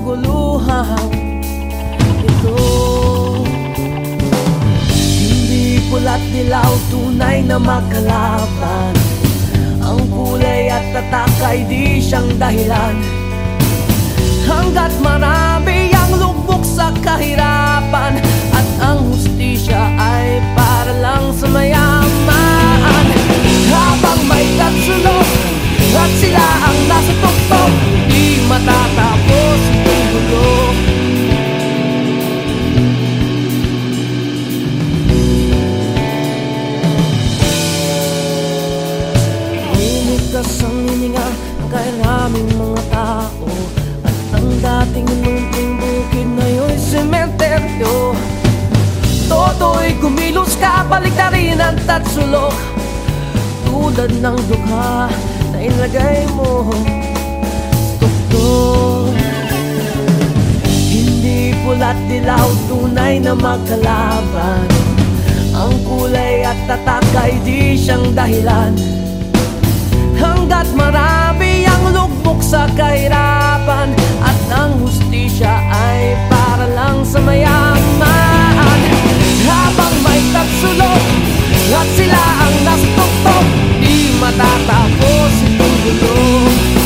kaguluhan. Ito Hindi pula't dilaw, tunay na makalaban. Ang kulay at tatak ay di siyang dahilan. Hanggat marami ang lubok sa kahirapan At ang hustisya ay para lang sa mayaman. Habang may tatsulo at sila ang nasa tuktok Di matatapos sa hininga Karaming mga tao At ang dating lumping bukid Ngayon'y sementeryo. Toto'y kumilos ka Baliktarin ang tatsulok Tulad ng dukha Na ilagay mo. Tuktok Putol at dilaw, tunay na magkalaban Ang kulay at tatak ay di siyang dahilan. Hanggat marami ang lugmok sa kahirapan At ang hustisya ay para lang sa mayaman. Habang may tagsulot at sila ang nastoktok Di matatapos itong gulong.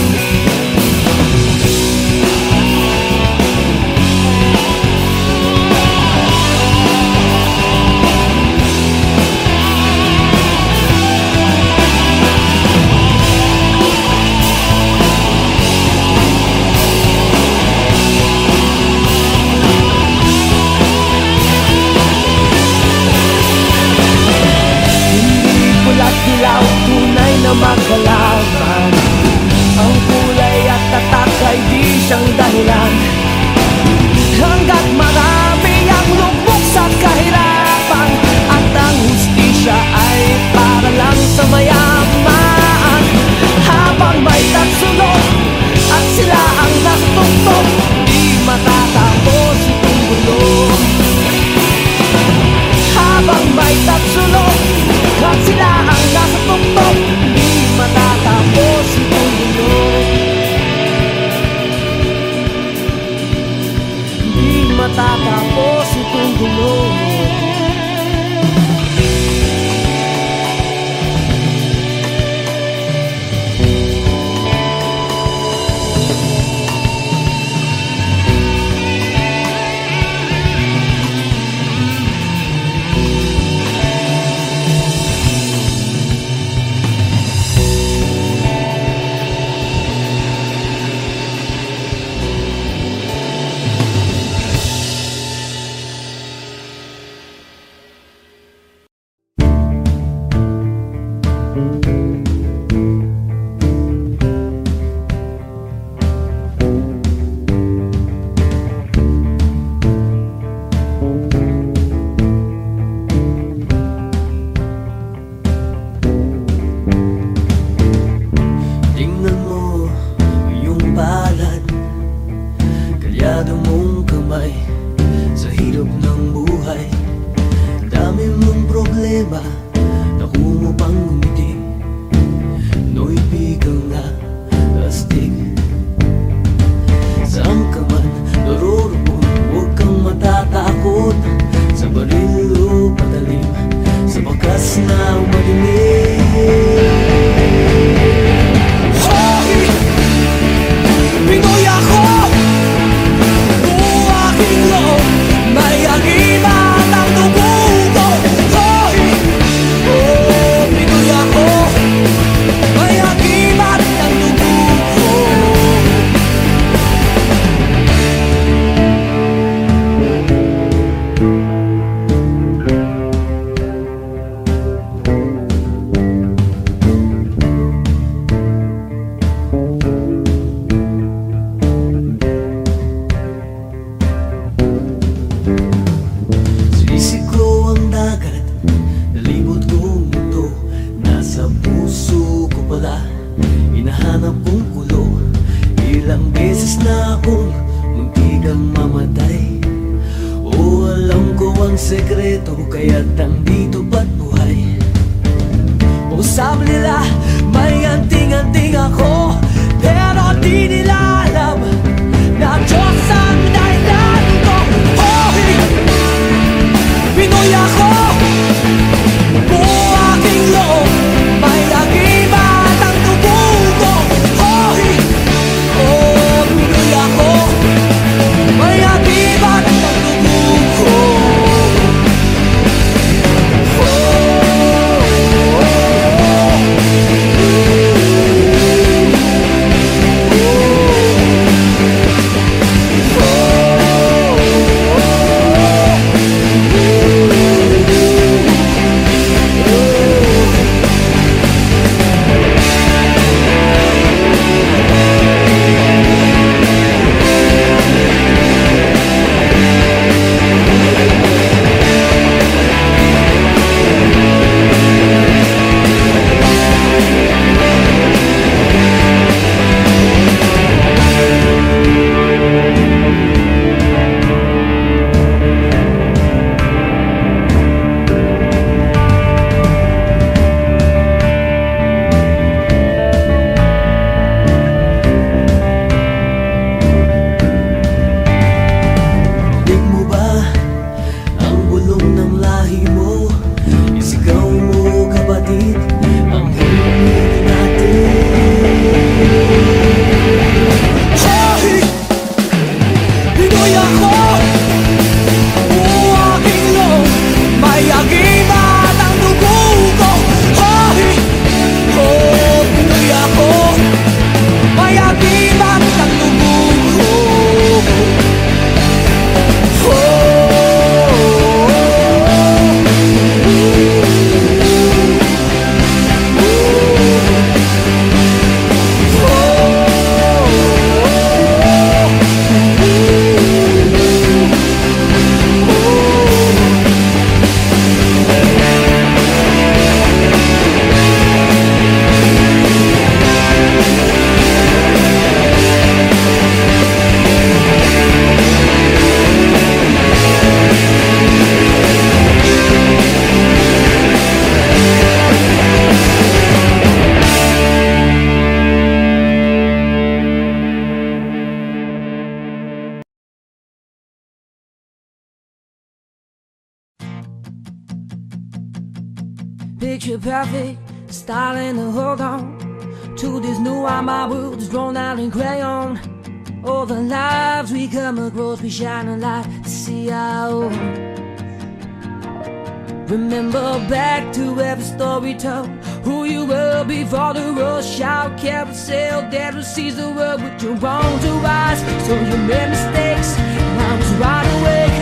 kept sail Dad would seize the world with your own two eyes So you made mistakes And I was wide awake.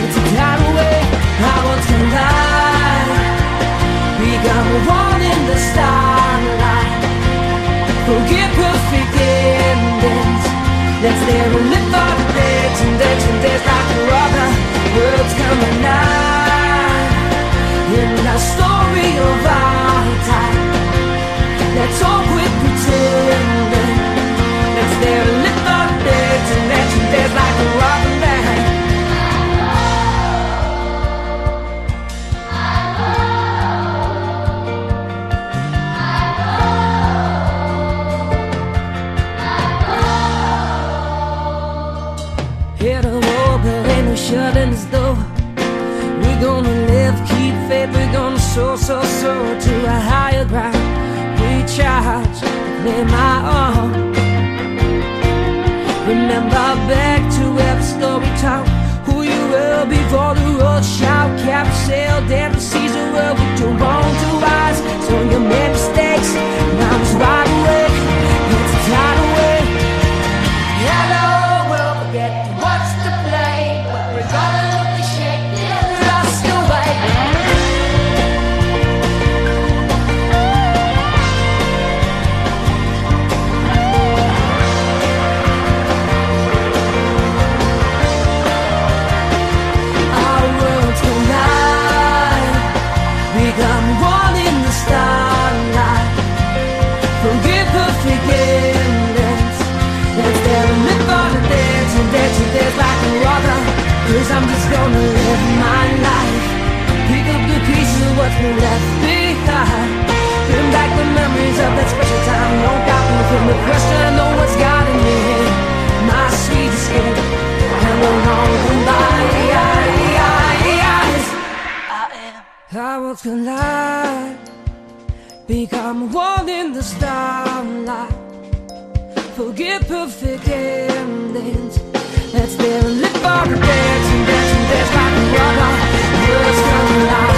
It's a tidal wave I want to lie. We got one in the starlight. Forget perfect endings. Let's there and live our the days and days and days Like a rubber Worlds coming out. In our story In my own. Remember back to every story told, who you were before the road shout kept sailed and the season where we do wrong to us. So you're mistakes. you left behind. Bring back the memories of that special time. No doubt within the question, I know what's got in me, My sweet skin and the long goodbye. I am. I was collide, become one in the starlight. Forget perfect endings. Let's live and live for the dance and dance and dance like a brother. Words come alive.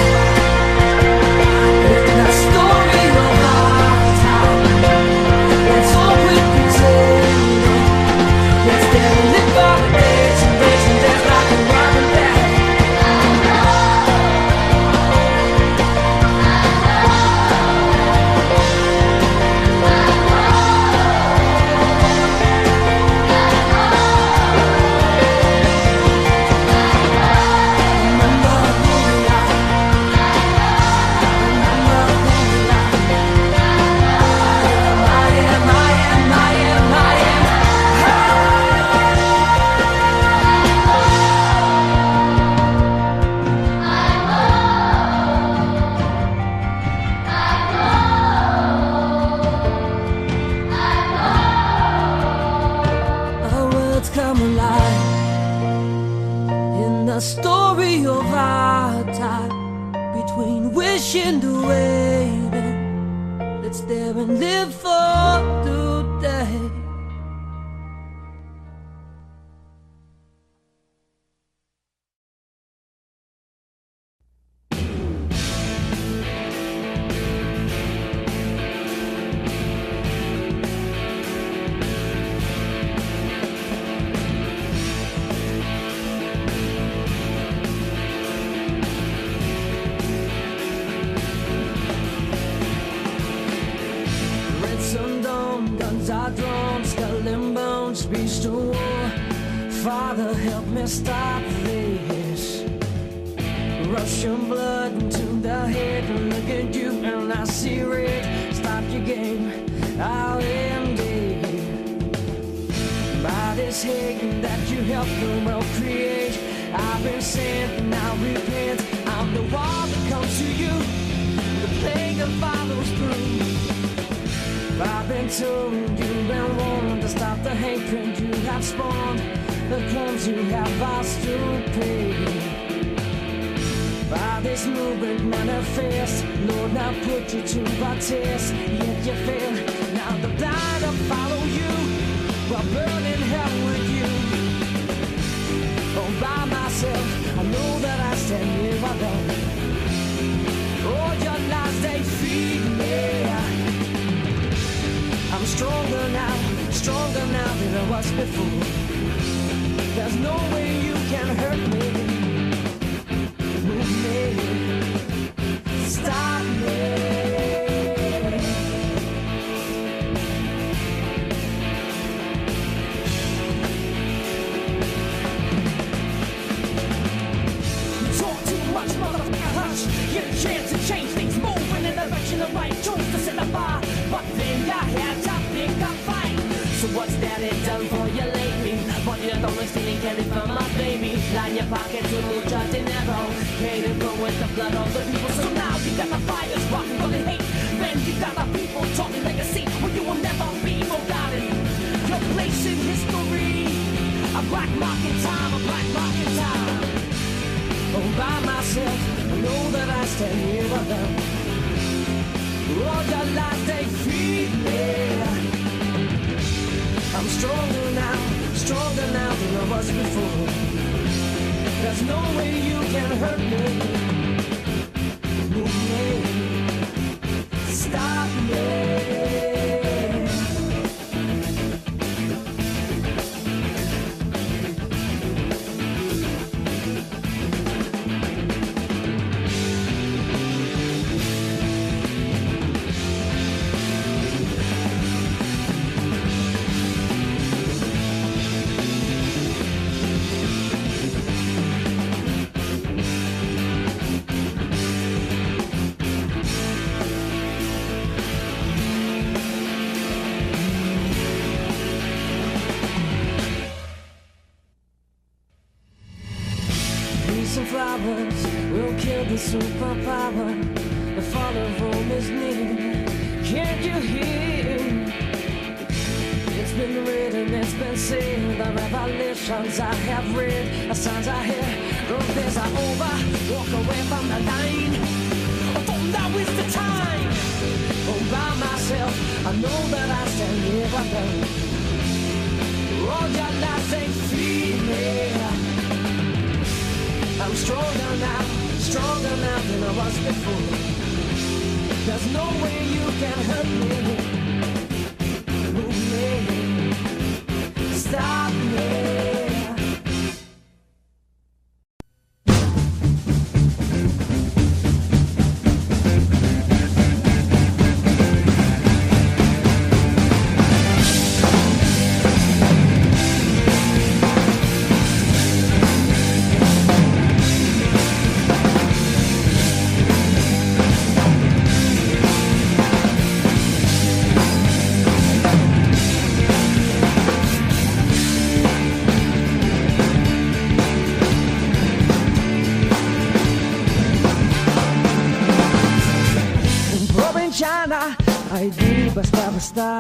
basta.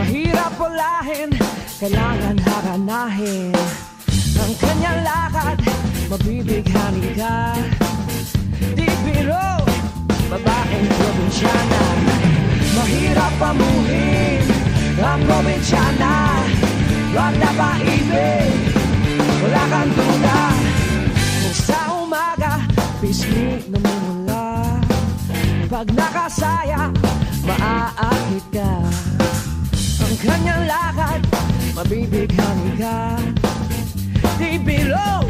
Mahirap walahin, kailangan haranahin Ang kanyang lakad, mabibighani ka. Di biro, babaeng probinsyana. Mahirap pamuhin, ang probinsyana. Wag na paibig, wala kang duda. Kung sa umaga, pisngi namumula Pag nakasaya, Maaakit ka. Ang kanyang lakad Mabibighani ka. Di biro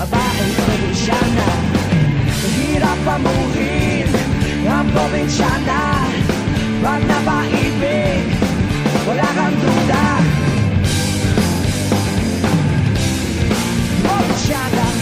Babae probinsyana. Mahirap pamuhin Ang probinsyana. Pag napaibig? Wala kang duda. Probinsyana.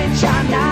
bitch, I'm not.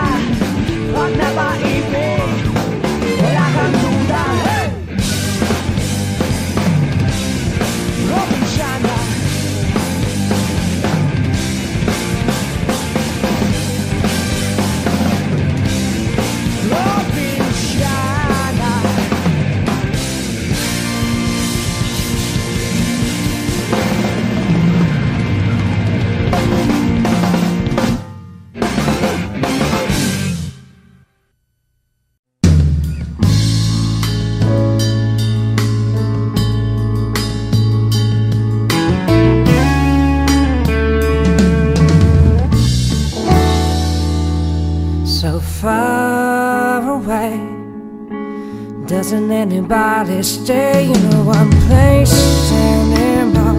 Anybody stay in one place anymore?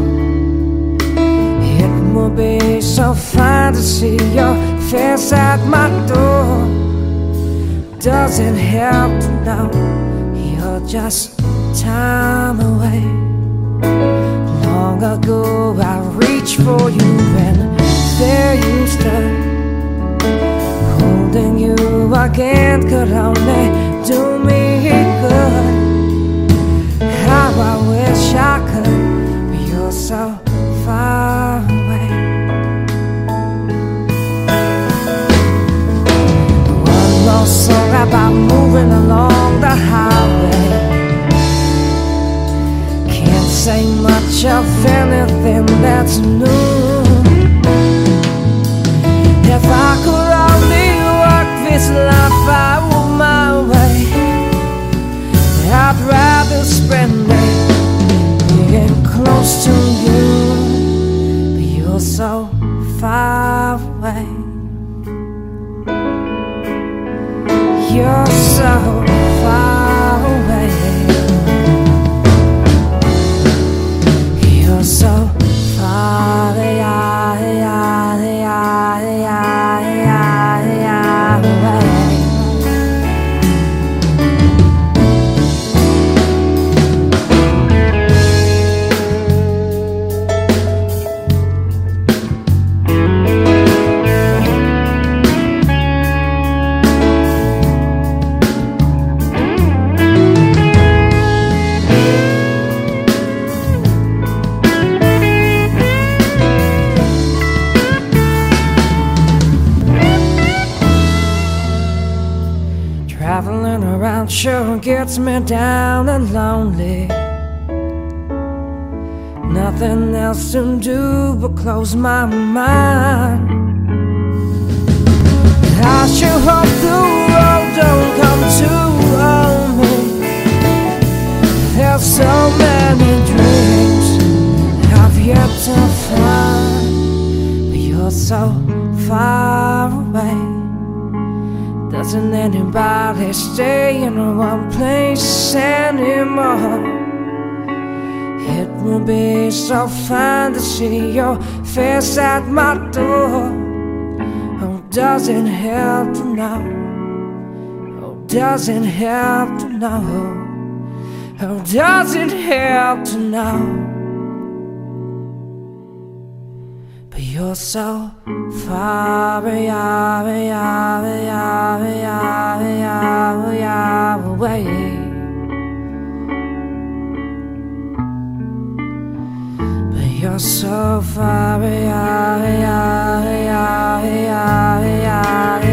It would be so fine to see your face at my door. Doesn't help to know you're just time away. Long ago I reached for you and there you stood. Holding you again could only do me good. About moving along the highway. Can't say much of anything that's new. If I could only work this life out me down and lonely. Nothing else to do but close my mind. I sure hope the road don't come too on me. There's so many dreams I've yet to find, but you're so far away. Doesn't anybody stay in one place anymore? It would be so fun to see your face at my door. Oh, doesn't help to know. Oh, doesn't help to know. Oh, doesn't help to know. You're so far away, away, away, away, away, away. But you're so far away, away, away, away, away,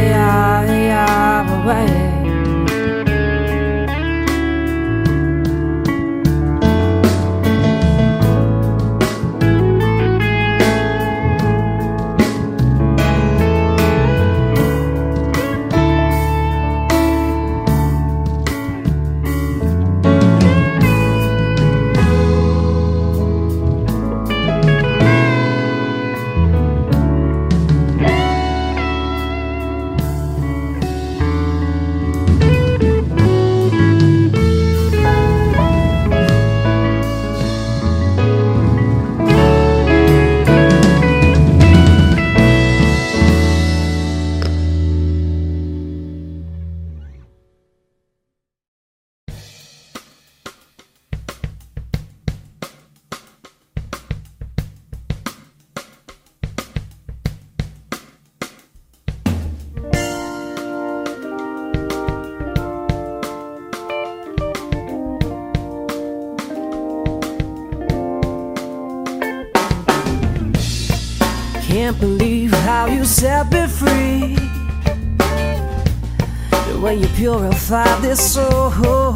You purify this soul,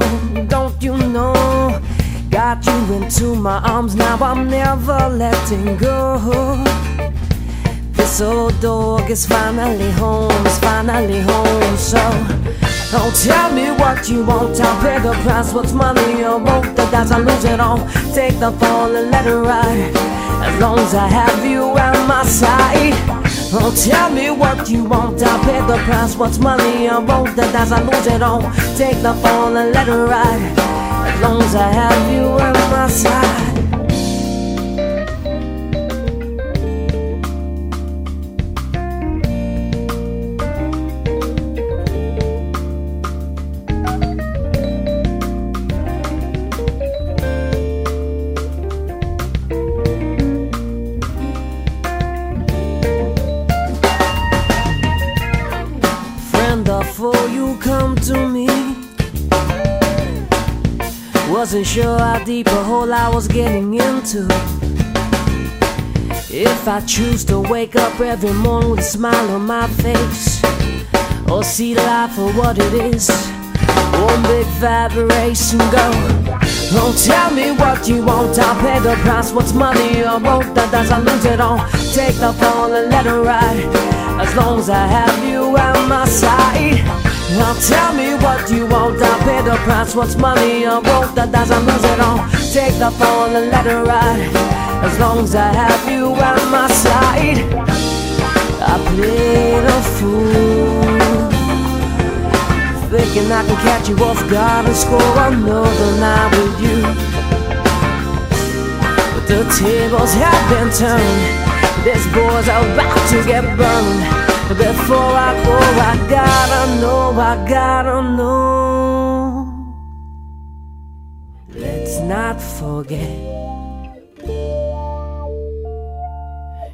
don't you know? Got you into my arms, now I'm never letting go. This old dog is finally home, is finally home. So don't tell me what you want, I'll pay the price. What's money or both the dice, I lose it all. Take the fall and let it ride. As long as I have you at my side, Oh, tell me what you want, I'll pay the price. What's money I won't, the dice I lose it all. Take the fall and let it ride. As long as I have you on my side. Sure how deep a hole I was getting into. If I choose to wake up every morning with a smile on my face, or see life for what it is, one big vibration go. Don't tell me what you want, I'll pay the price. What's money I want, that does I lose it all. Take the fall and let it ride, as long as I have you at my side. Now tell me what you want, I'll pay the price. What's money I want that doesn't lose it all? Take the phone and let it ride. As long as I have you at my side, I played a fool. Thinking I can catch you off guard and score another night with you. But the tables have been turned. This boy's about to get burned. Before I go, I gotta know, I gotta know. Let's not forget.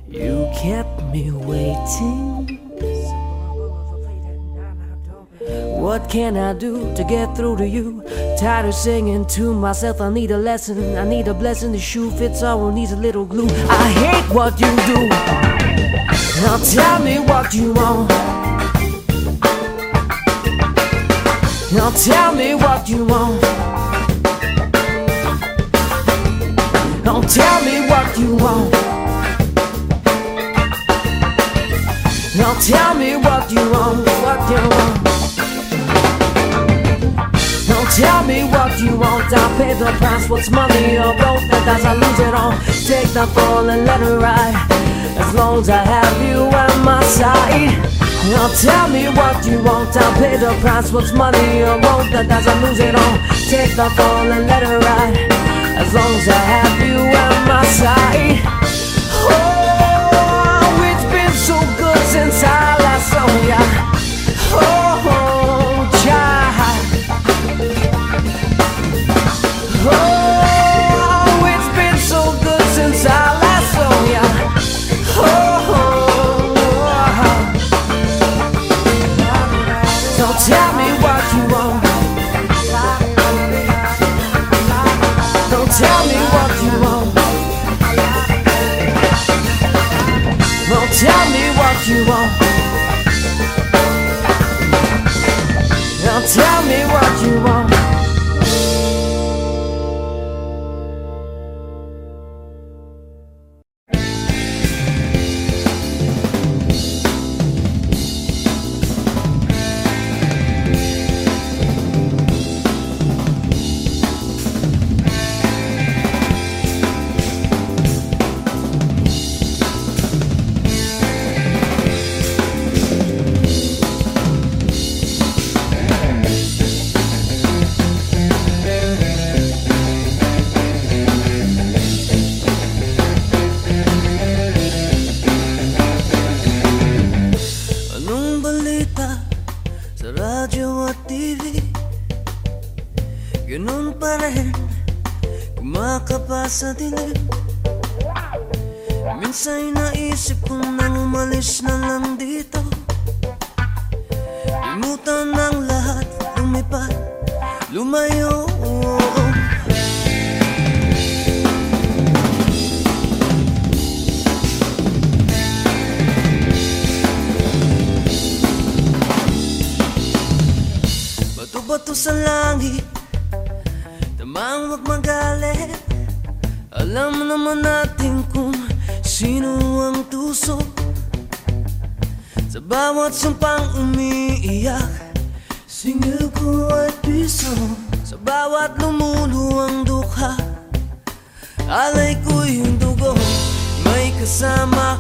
You kept me waiting. What can I do to get through to you? Tired of singing to myself, I need a lesson. I need a blessing. The shoe fits all, needs a little glue. I hate what you do. Now tell me what you want. Now tell me what you want. Now tell me what you want. Now tell me what you want, what you want. Now tell me what you want. I'll pay the price. What's money or both? That I lose it all. Take the fall and let it ride. As long as I have you at my side. Now tell me what you want. I'll pay the price. What's money or won't? That doesn't lose it all. Take the fall and let it ride. As long as I have you at my side. Oh, it's been so good since I last saw ya you want. Don't tell me what you want. Alay ko'y yung dugo May kasama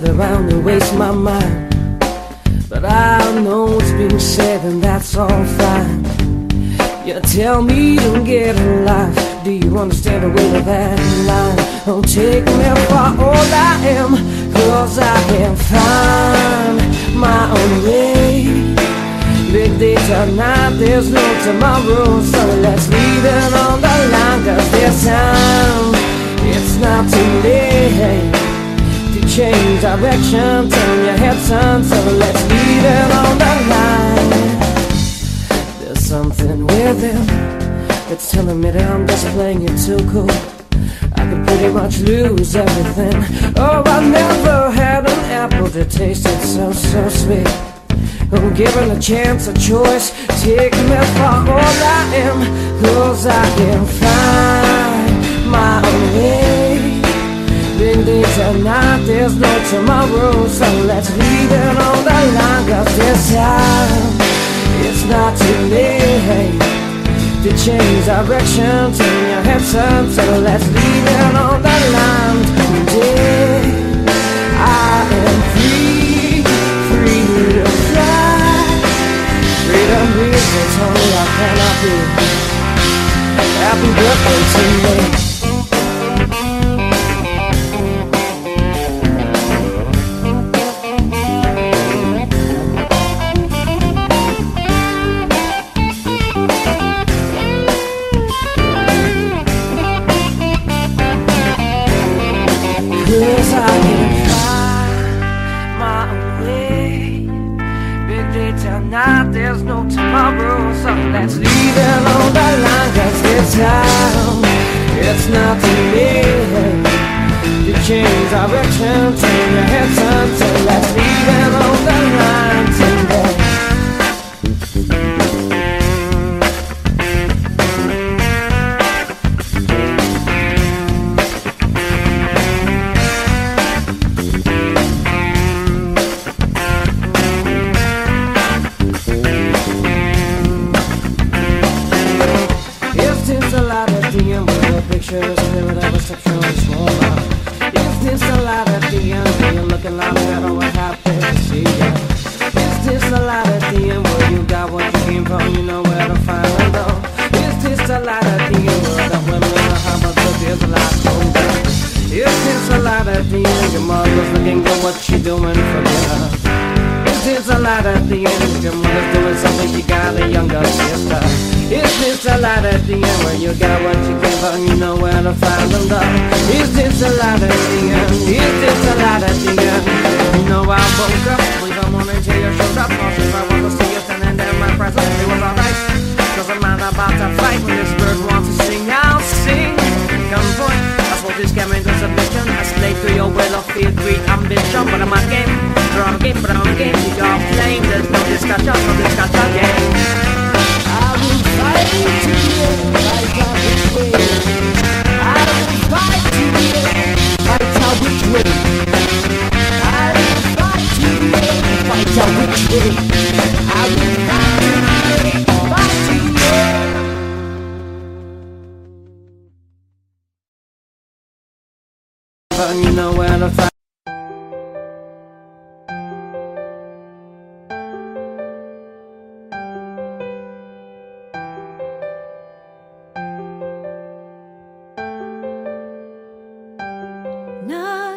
sit around and waste my mind. But I know what's being said, and that's all fine. You tell me to get a life. Do you understand the weight of that line? Don't take me for all I am, cause I can find my own way. Big are not, there's no tomorrow So let's leave it on the line Cause this time, it's not too late change direction, turn your head son So let's leave it on the line. There's something within That's telling me that I'm just playing it too cool. I could pretty much lose everything. Oh, I never had an apple that tasted so, so sweet. I'm given a chance, a choice? Take me for all I am Cause I can find my own way Days are not, there's no tomorrow. So let's leave it on the line Cause this time, it's not too late To change direction, turn your head son So let's leave it on the line Today, I am reasons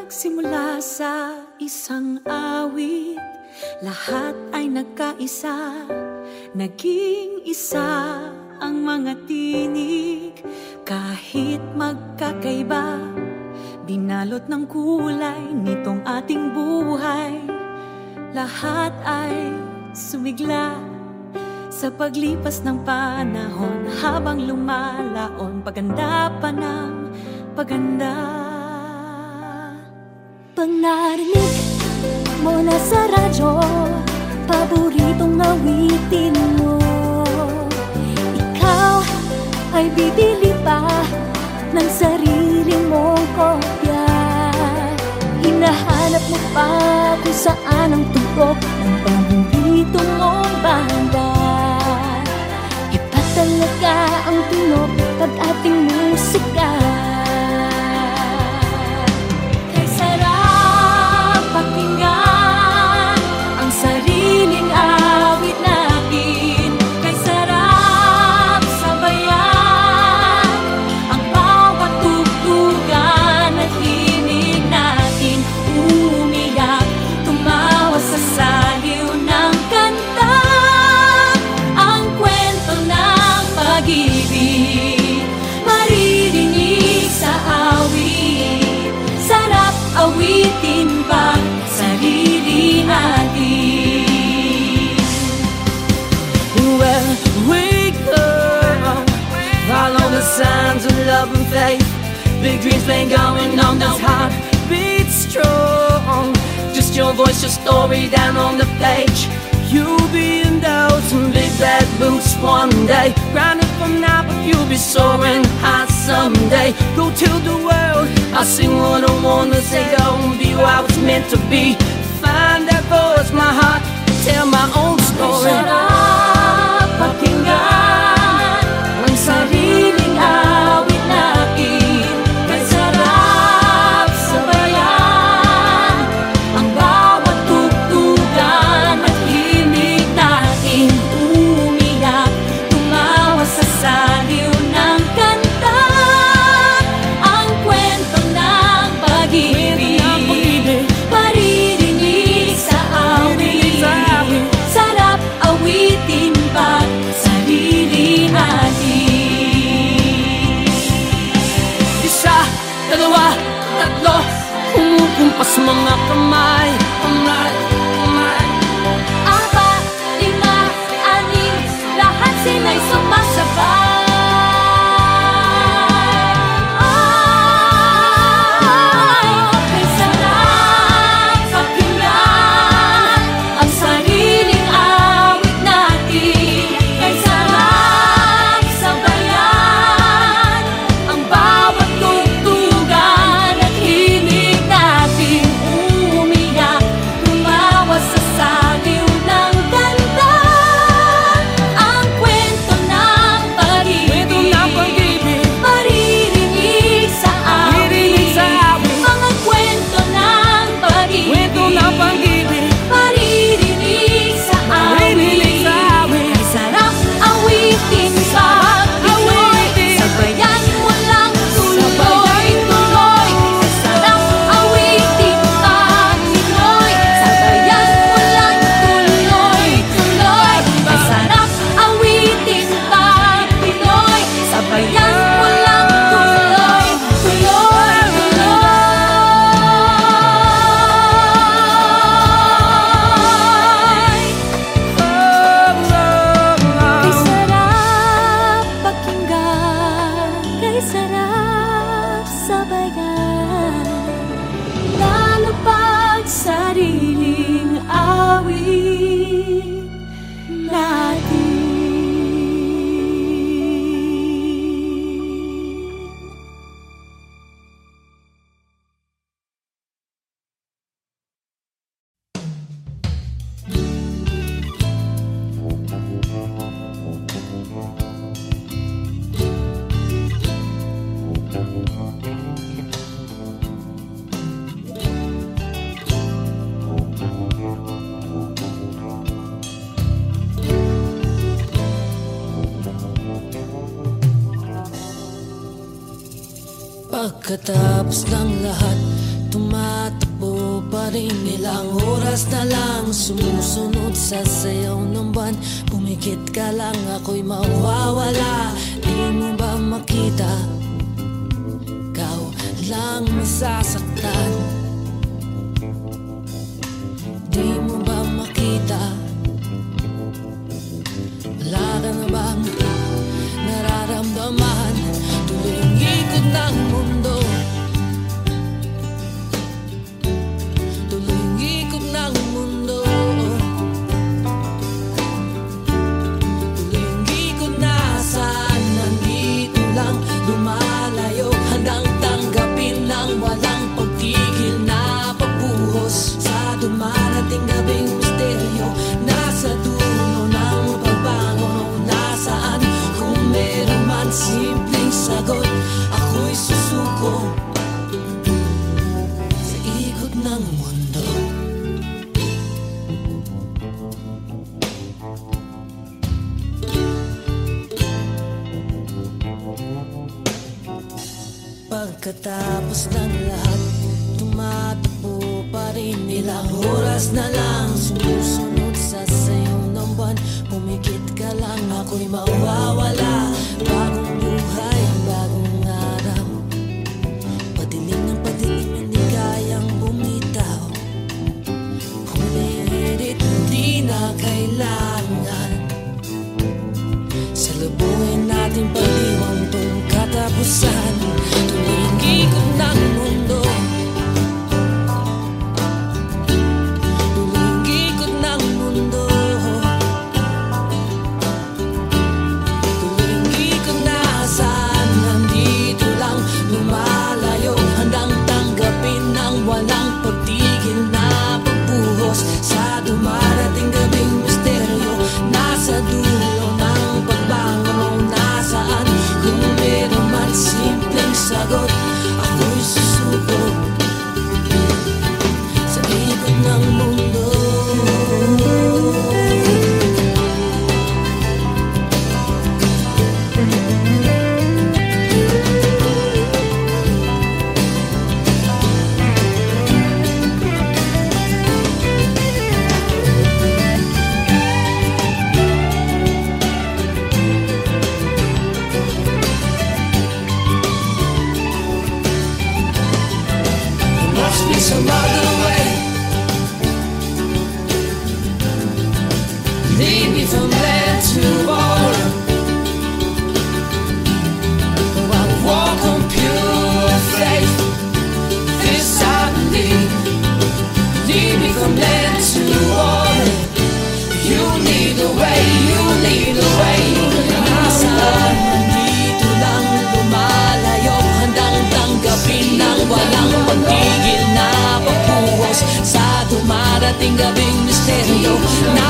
nagsimula sa isang awit Lahat ay nagkaisa. Naging isa ang mga tinig Kahit magkakaiba. Binalot ng kulay nitong ating buhay. Lahat ay sumigla Sa paglipas ng panahon. Habang lumalaon Paganda pa ng paganda. Pag narinig mo na sa radyo Paboritong awitin mo. Ikaw ay bibili pa Ng sarili mong kopya. Hinahanap mo pa kung saan ang tugok Ng paborito mong banda. Talaga ang tunog pag ating musika Big dreams been going on, this heart strong. Just your voice, your story down on the page. You'll be in those big bad boots one day. Grinding from now, but you'll be soaring high someday. Go tell the world, I sing what I wanna say. And be who I was meant to be. Find that voice, my heart, tell my own story. Shut up, pakinggan mga kamay walang masasaktan. venga, ven misterio.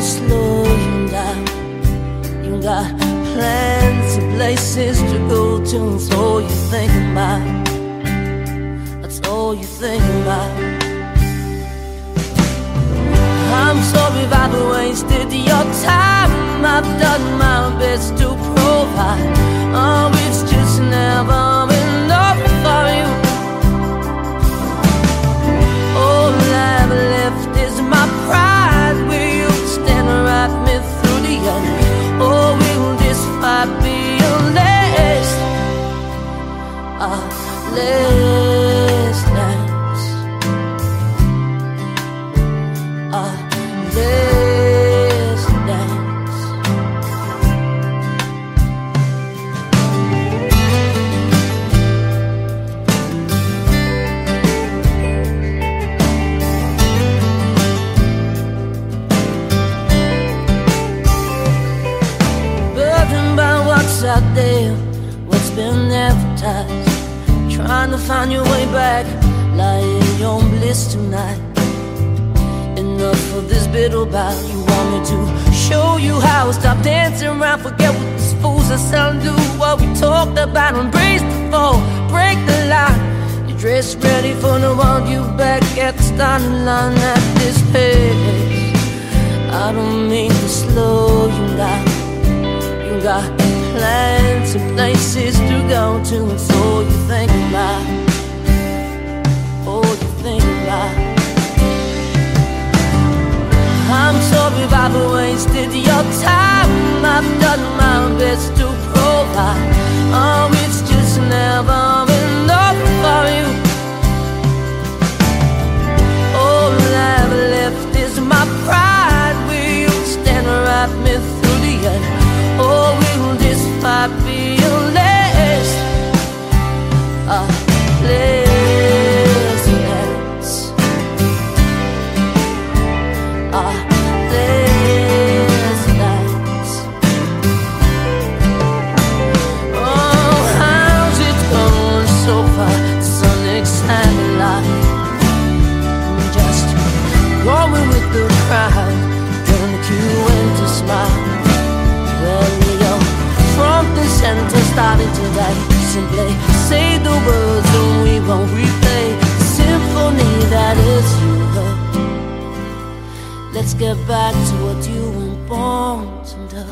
slow. You down. you got plans and places to go to. That's all you think about. That's all you think about. I'm sorry if I've wasted your time. I've done my best to provide. Find your way back, lying in your bliss tonight. Enough of this bitter bout. You want me to show you how? Stop dancing around, forget what these fools are selling. Do what we talked about, embrace the fall, break the line. You're dressed ready for the one you back at the starting line at this pace. I don't mean to slow you down. You got plans and places to go to, and so you think about. Oh, you think about. I'm sorry if I've wasted your time. I've done my best to provide. Oh, it's just never enough for you. All I've left is my pride. Will you stand right me through the end? Will this fight be a last? A last Simply say the words and we won't replay the symphony that is you. Let's get back to what you were born to do.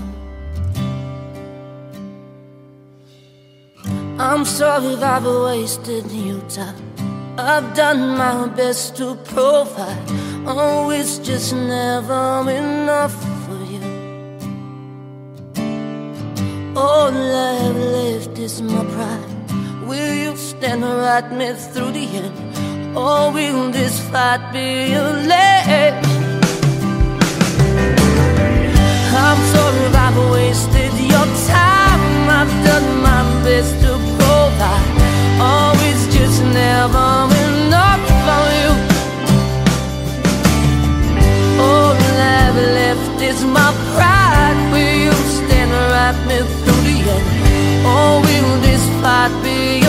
I'm sorry if I've wasted your time. I've done my best to provide. Oh, it's just never enough All I've left is my pride. Will you stand right me through the end? Or will this fight be a last? I'm sorry if I've wasted your time. I've done my best to provide. Oh, it's just never enough for you. All I've left is my pride. Will you stand right me end? Or will this fight be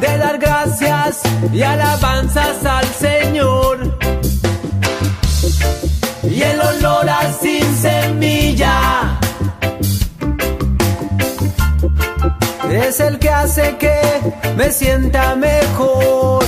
de dar gracias y alabanzas al Señor. Y el olor a sin semilla es el que hace que me sienta mejor.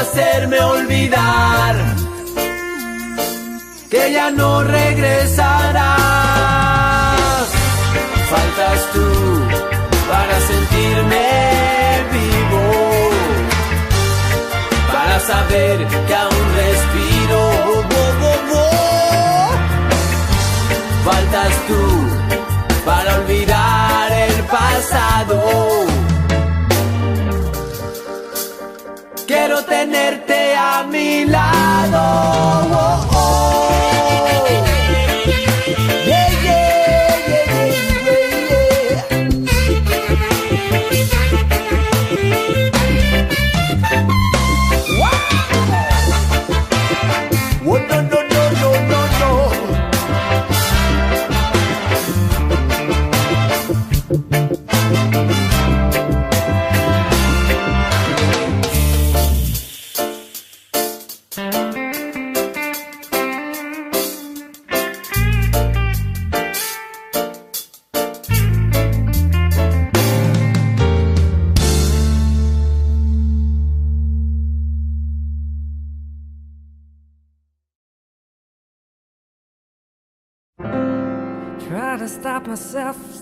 hacerme olvidar que ya no regresarás. Faltas tú para sentirme vivo, para saber que aún respiro. Faltas tú para olvidar el pasado tenerte a mi lado. Oh, oh. Yeah, yeah, yeah, wow. oh no, no.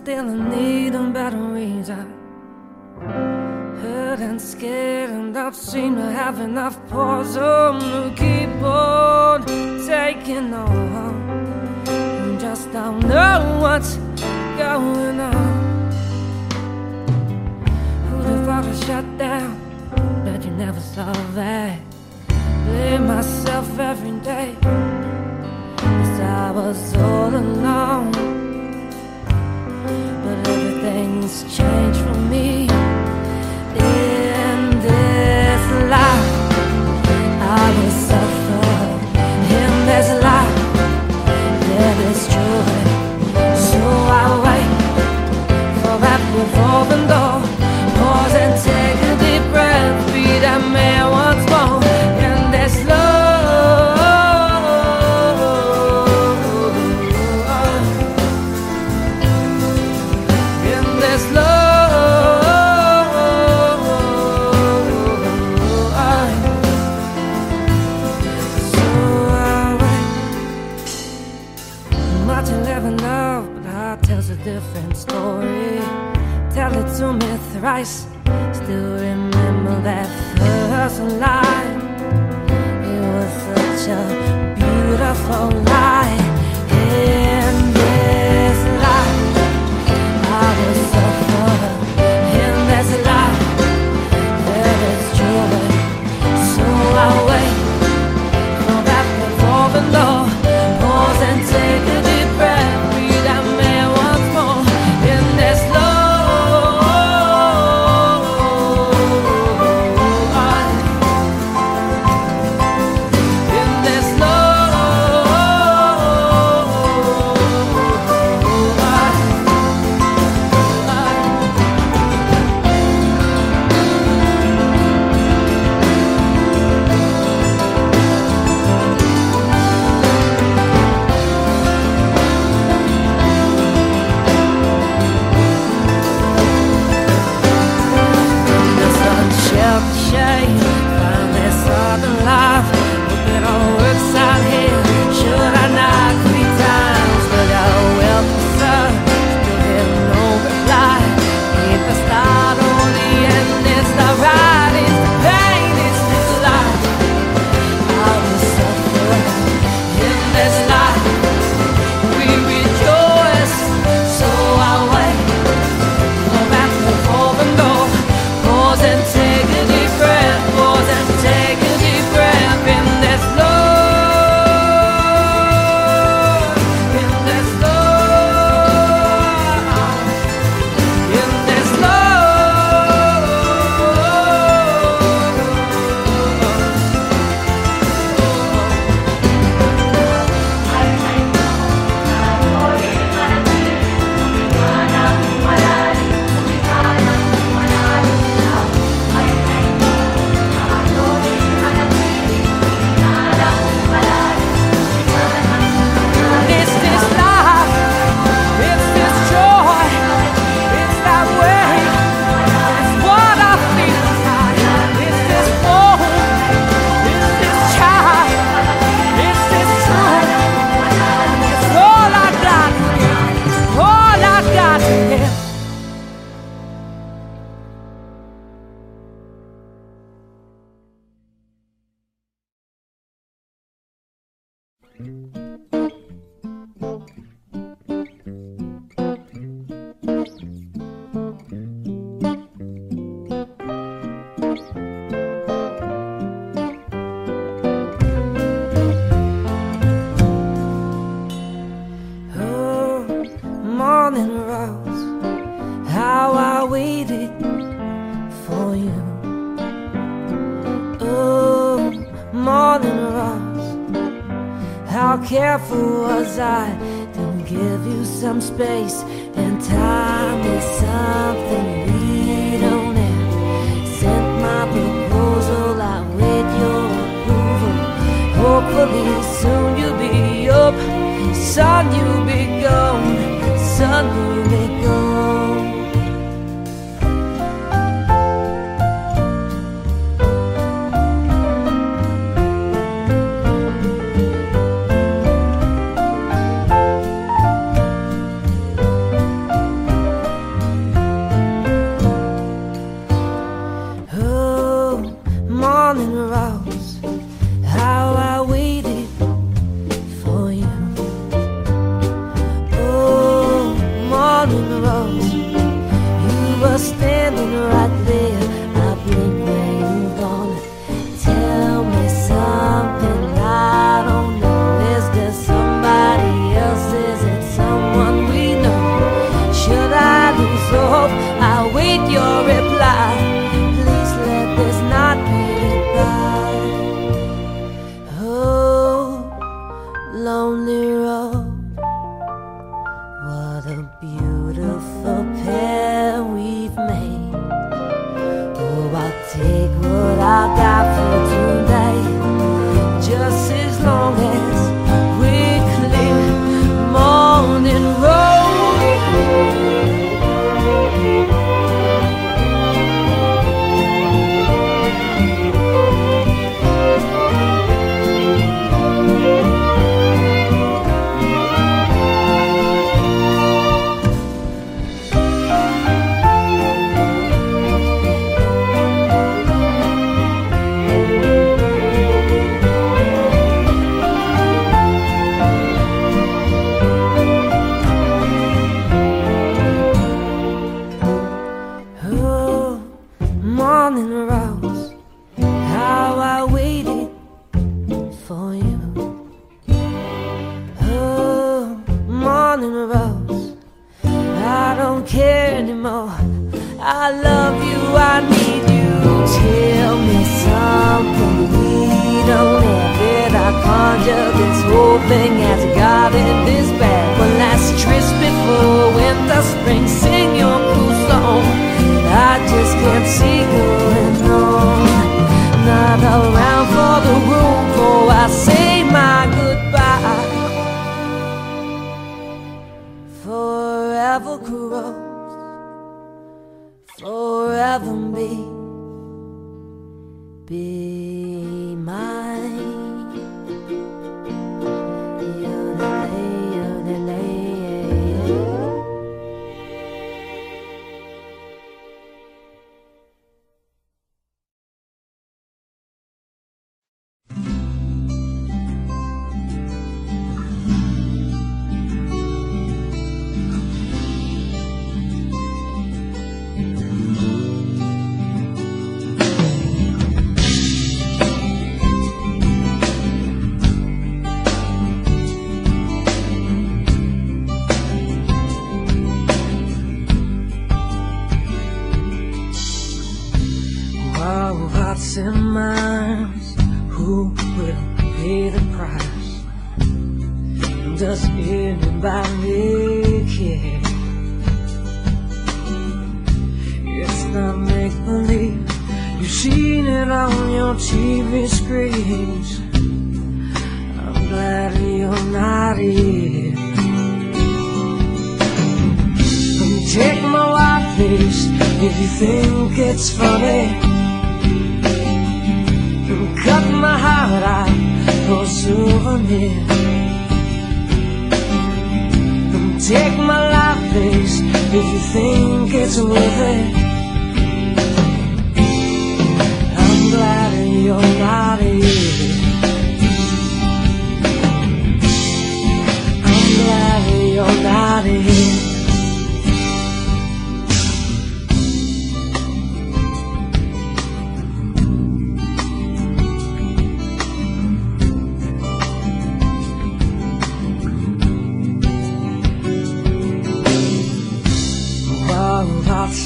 Still I need a better reason. Hurt and scared, and I've seem to have enough poison to keep on taking on. And just don't know what's going on. Who'd have thought to shut down? But you never saw that. Blame myself every day. I was all alone everything's change for me. In to live in love, but heart tells a different story. Tell it to me thrice. Still remember that first line. It was such a beautiful lie.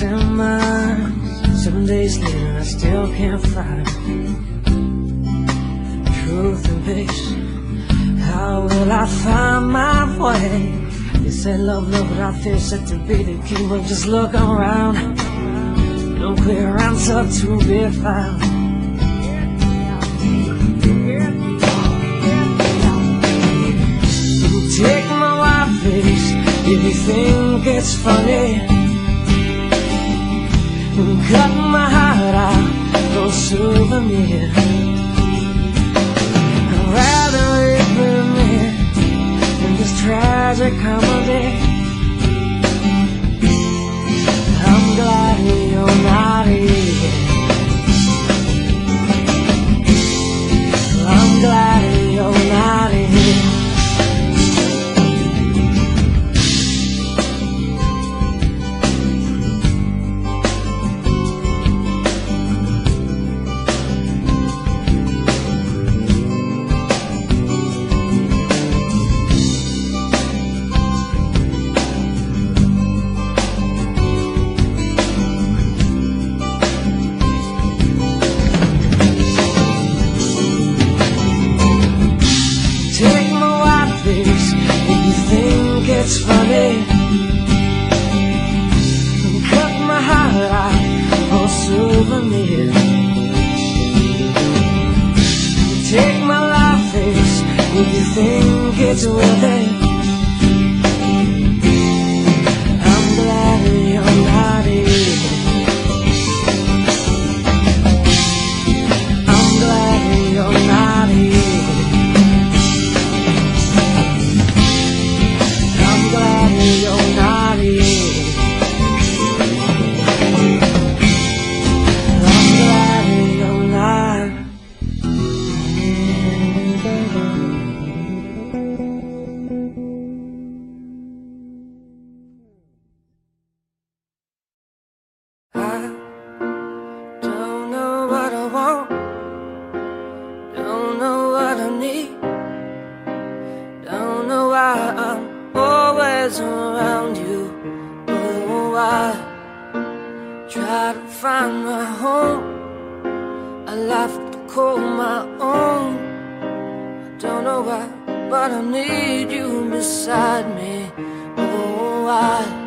December Seven days later I still can't find Truth and peace How will I find my way? They said love, love, but I feel set to be the king. But just look around. No clear answer to be found. Take my wife, please If you think it's funny cut my heart out, for souvenir. I'd rather live it remain in this tragic comedy. I'm glad you're not. Try to find my home. A life to call my own. I don't know why, but I need you beside me. Oh, I.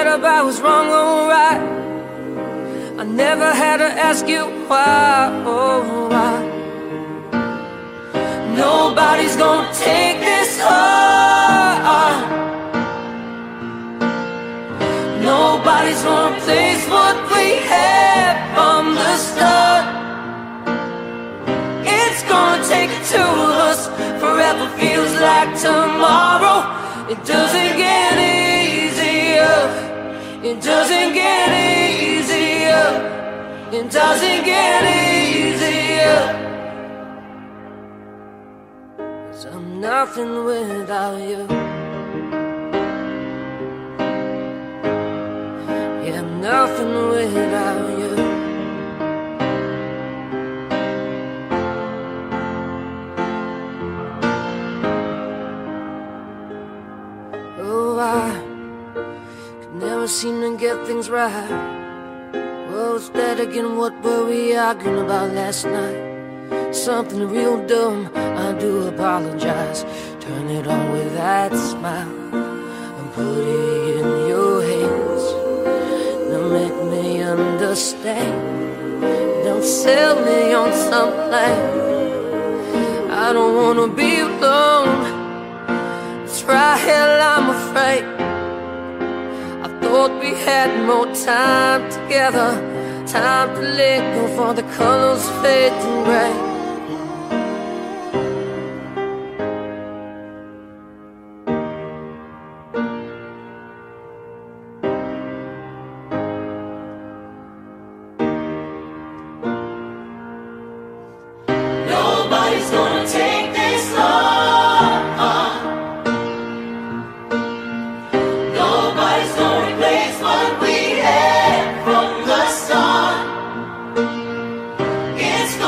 About what's wrong or right. I never had to ask you why, oh why. Nobody's gonna take this heart. Nobody's gonna replace what we had from the start. It's gonna take two of us. Forever feels like tomorrow. It doesn't get easier. It doesn't get easier. It doesn't get easier. Cause I'm nothing without you. Yeah, I'm nothing without you. Oh, seem to get things right. Well, it's that again, what were we arguing about last night? Something real dumb, I do apologize. Turn it on with that smile and put it in your hands. Now make me understand. Don't sell me on something. I don't wanna be alone. Try hell, I'm afraid thought we had more time together. Time to go for the colors fading gray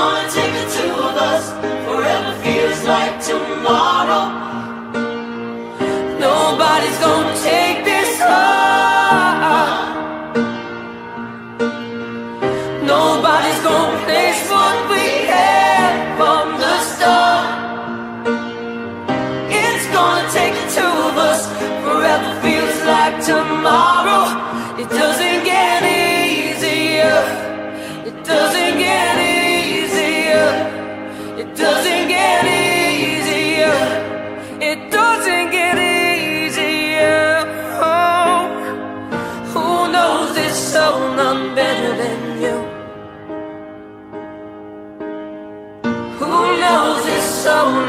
gonna take the two of us. Forever feels like tomorrow.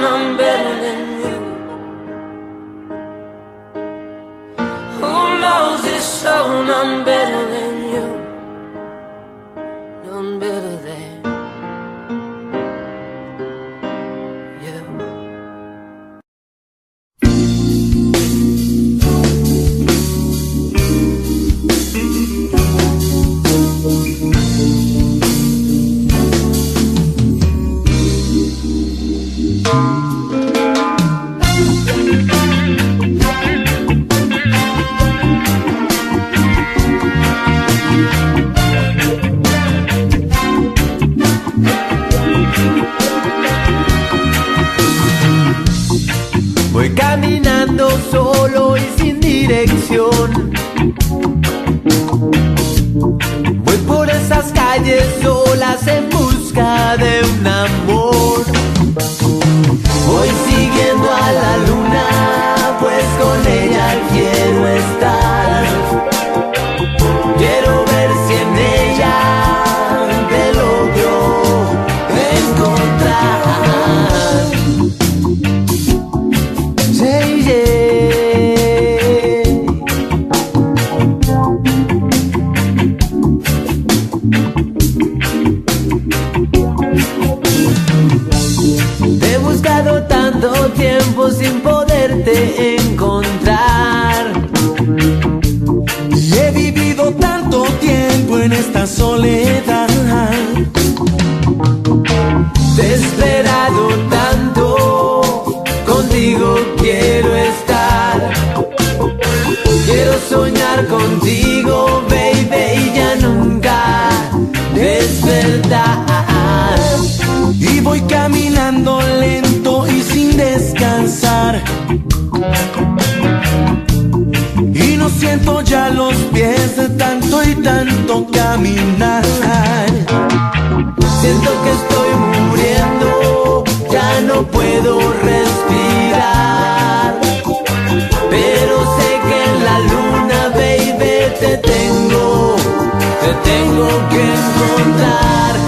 I'm better than soñar contigo, baby, y ya nunca despertar. Y voy caminando lento y sin descansar. Y no siento ya los pies de tanto y tanto caminar. Siento que estoy muriendo, ya no puedo. tengo que encontrar.